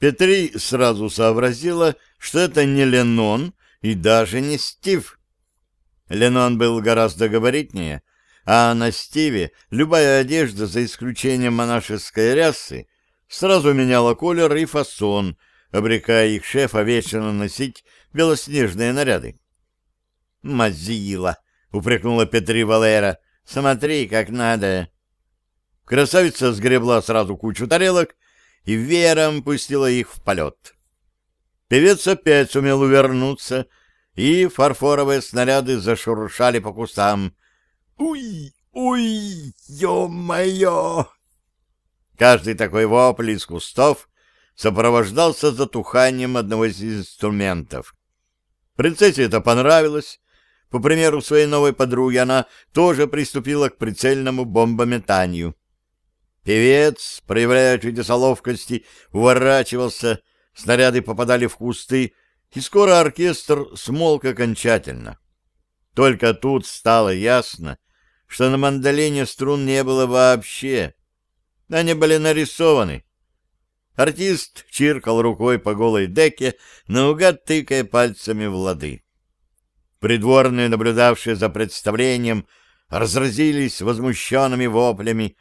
Петри сразу сообразила, что это не Ленон и даже не Стив. Ленон был гораздо говоритнее, а на Стиве любая одежда, за исключением монашеской рясы, сразу меняла колер и фасон, обрекая их шефа вечно носить белоснежные наряды. «Мазила!» — упрекнула Петри Валера. «Смотри, как надо!» Красавица сгребла сразу кучу тарелок и веером пустила их в полет. Певец опять сумел увернуться, и фарфоровые снаряды зашуршали по кустам. «Уй! Уй! Ё-моё!» Каждый такой вопль из кустов сопровождался затуханием одного из инструментов. Принцессе это понравилось. По примеру своей новой подруги, она тоже приступила к прицельному бомбометанию. Певец, проявляя чудеса ловкости, уворачивался, снаряды попадали в кусты, и скоро оркестр смолк окончательно. Только тут стало ясно, что на мандолине струн не было вообще. Они были нарисованы. Артист чиркал рукой по голой деке, наугад тыкая пальцами в лады. Придворные, наблюдавшие за представлением, разразились возмущенными воплями,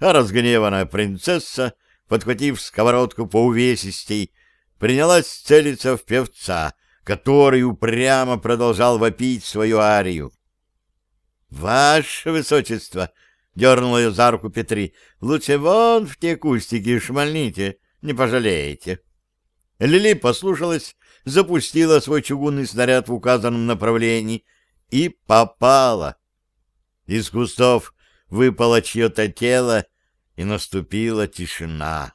а разгневанная принцесса, подхватив сковородку по увесистей, принялась целиться в певца, который упрямо продолжал вопить свою арию. — Ваше Высочество! — дернул ее за руку Петри. — Лучше вон в те кустики шмальните, не пожалеете. Лили послушалась, запустила свой чугунный снаряд в указанном направлении и попала. Из кустов выпало чье-то тело, и наступила тишина.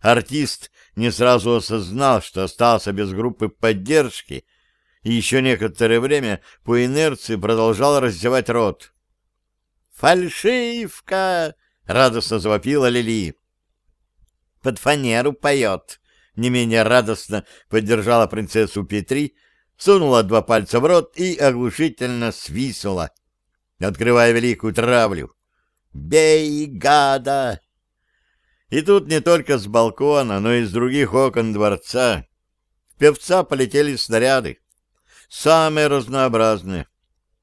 Артист не сразу осознал, что остался без группы поддержки, и еще некоторое время по инерции продолжал раздевать рот. «Фальшивка!» — радостно завопила Лили. «Под фанеру поет!» — не менее радостно поддержала принцессу Петри, сунула два пальца в рот и оглушительно свиснула, открывая великую травлю. «Бей, гада!» И тут не только с балкона, но и с других окон дворца в певца полетели снаряды, самые разнообразные,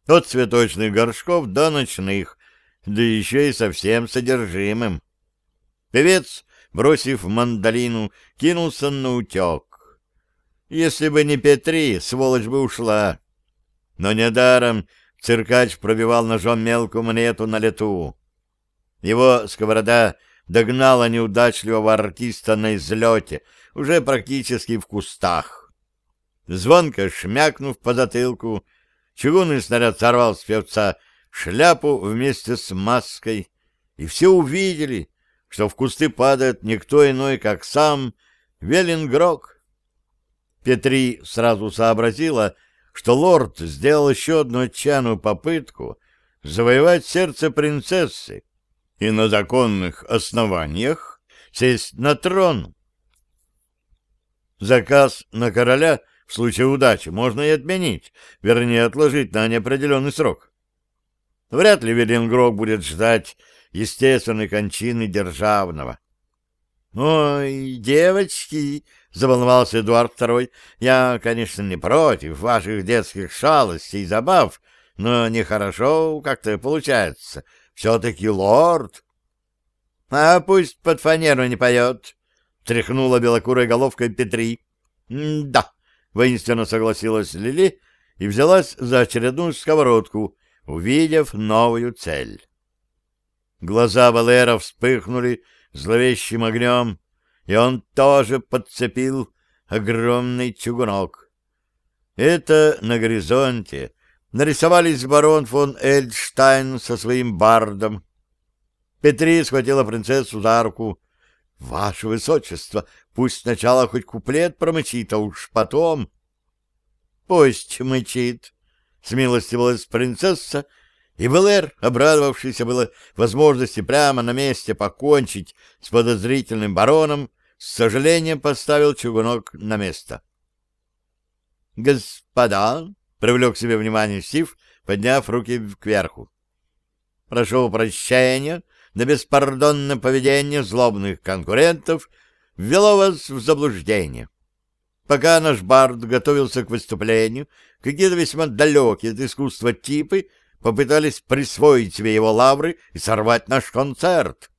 от цветочных горшков до ночных, да еще и совсем содержимым. Певец, бросив мандолину, кинулся на утек. Если бы не Петри, сволочь бы ушла. Но недаром циркач пробивал ножом мелкую монету на лету. Его сковорода догнала неудачливого артиста на излете, уже практически в кустах. Звонко шмякнув по затылку, чугунный снаряд сорвал с певца шляпу вместе с маской, и все увидели, что в кусты падает никто иной, как сам Велингрок. Петри сразу сообразила, что лорд сделал еще одну отчаянную попытку завоевать сердце принцессы, и на законных основаниях сесть на трон. Заказ на короля в случае удачи можно и отменить, вернее, отложить на неопределенный срок. Вряд ли Велингрок будет ждать естественной кончины державного. «Ой, девочки!» — заволновался Эдуард II. «Я, конечно, не против ваших детских шалостей и забав, но нехорошо как-то получается. Все-таки лорд. — А пусть под фанеру не поет, — тряхнула белокурой головкой Петри. — Да, — воинственно согласилась Лили и взялась за очередную сковородку, увидев новую цель. Глаза Валера вспыхнули зловещим огнем, и он тоже подцепил огромный чугунок. Это на горизонте нарисовались барон фон Эльдштайн со своим бардом. Петри схватила принцессу за руку. — Ваше Высочество, пусть сначала хоть куплет промычит, а уж потом... — Пусть мычит, — смилостивилась принцесса, и Белэр, обрадовавшийся было возможности прямо на месте покончить с подозрительным бароном, с сожалением поставил чугунок на место. — Господа, — привлек к себе внимание Стив, подняв руки кверху. «Прошу прощения на беспардонное поведение злобных конкурентов, ввело вас в заблуждение. Пока наш бард готовился к выступлению, какие-то весьма далекие от искусства типы попытались присвоить себе его лавры и сорвать наш концерт.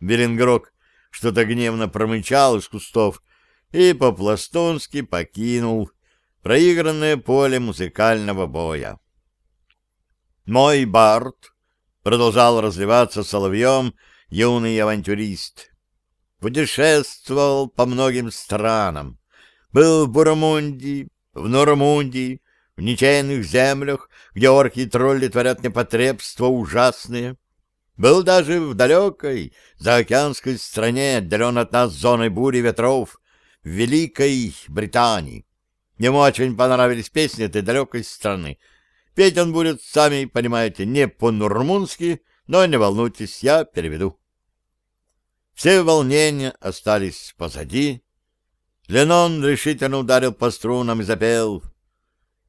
Беренгрок что-то гневно промычал из кустов и по-пластунски покинул проигранное поле музыкального боя. Мой бард продолжал разливаться соловьем юный авантюрист. Путешествовал по многим странам. Был в Бурамундии, в Нормундии, в ничейных землях, где орки и тролли творят непотребства ужасные. Был даже в далекой заокеанской стране, отделен от нас зоной бури ветров, в Великой Британии. Ему очень понравились песни этой далекой страны. Петь он будет, сами понимаете, не по-нурмунски, но не волнуйтесь, я переведу. Все волнения остались позади. Ленон решительно ударил по струнам и запел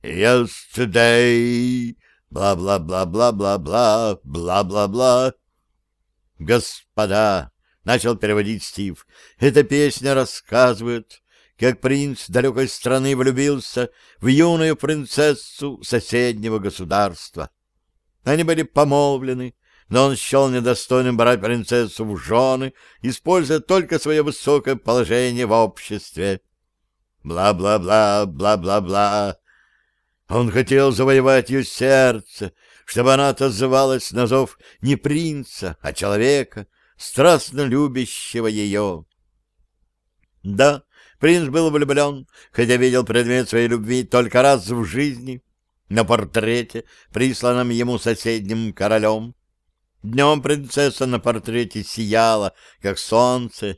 «Yesterday, бла-бла-бла-бла-бла-бла, бла-бла-бла». «Господа!» — начал переводить Стив. «Эта песня рассказывает, как принц далекой страны влюбился в юную принцессу соседнего государства. Они были помолвлены, но он счел недостойным брать принцессу в жены, используя только свое высокое положение в обществе. Бла-бла-бла, бла-бла-бла. Он хотел завоевать ее сердце, чтобы она отозвалась на зов не принца, а человека, страстно любящего ее. Да, принц был влюблен, хотя видел предмет своей любви только раз в жизни, на портрете, присланном ему соседним королем. Днем принцесса на портрете сияла, как солнце,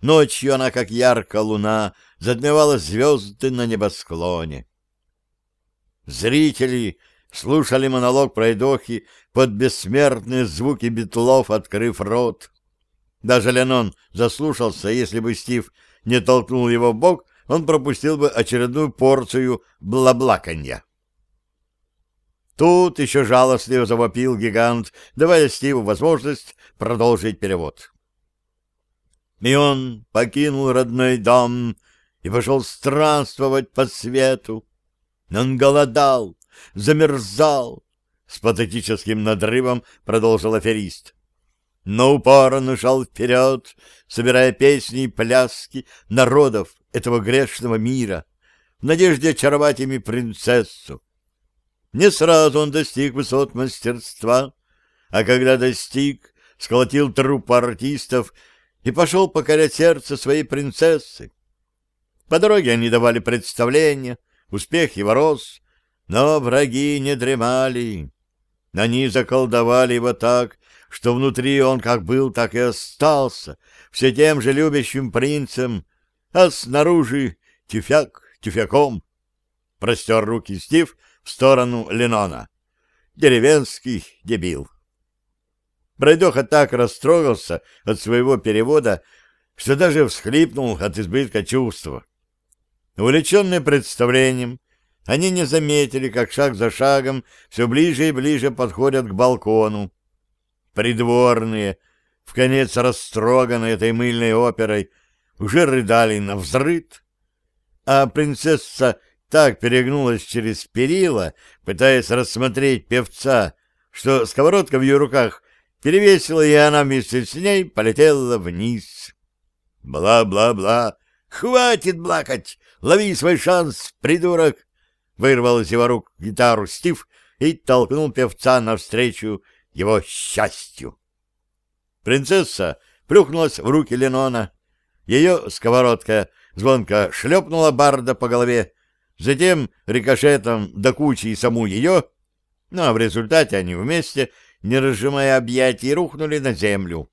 ночью она, как яркая луна, затмевала звезды на небосклоне. Зрители слушали монолог пройдохи под бессмертные звуки битлов, открыв рот. Даже Ленон заслушался, если бы Стив не толкнул его в бок, он пропустил бы очередную порцию блаблаканья. Тут еще жалостливо завопил гигант, давая Стиву возможность продолжить перевод. И он покинул родной дом и пошел странствовать по свету. Он голодал, замерзал, с патетическим надрывом продолжил аферист. Но упорно шел вперед, собирая песни и пляски народов этого грешного мира, в надежде очаровать ими принцессу. Не сразу он достиг высот мастерства, а когда достиг, сколотил труппу артистов и пошел покорять сердце своей принцессы. По дороге они давали представления, успех его рос, но враги не дремали. Они заколдовали его так, что внутри он как был, так и остался, все тем же любящим принцем, а снаружи тюфяк тюфяком. Простер руки Стив в сторону Ленона. Деревенский дебил. Брайдоха так растрогался от своего перевода, что даже всхлипнул от избытка чувства. Увлеченные представлением, они не заметили, как шаг за шагом все ближе и ближе подходят к балкону. Придворные, в конец растроганные этой мыльной оперой, уже рыдали на взрыд, а принцесса так перегнулась через перила, пытаясь рассмотреть певца, что сковородка в ее руках перевесила, и она вместе с ней полетела вниз. Бла-бла-бла. «Хватит блакать! Лови свой шанс, придурок!» вырвал из его рук гитару Стив и толкнул певца навстречу его счастью. Принцесса плюхнулась в руки Ленона. Ее сковородка звонко шлепнула Барда по голове, затем рикошетом до кучи и саму ее, ну а в результате они вместе, не разжимая объятий, рухнули на землю.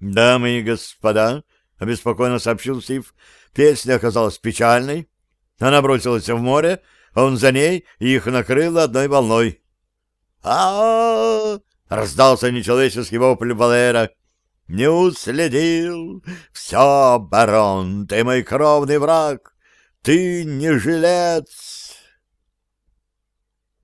«Дамы и господа», — обеспокоенно сообщил Стив, — песня оказалась печальной, она бросилась в море, а он за ней, и их накрыло одной волной. а, раздался нечеловеческий вопль Валера. «Не уследил! Все, барон, ты мой кровный враг! Ты не жилец!»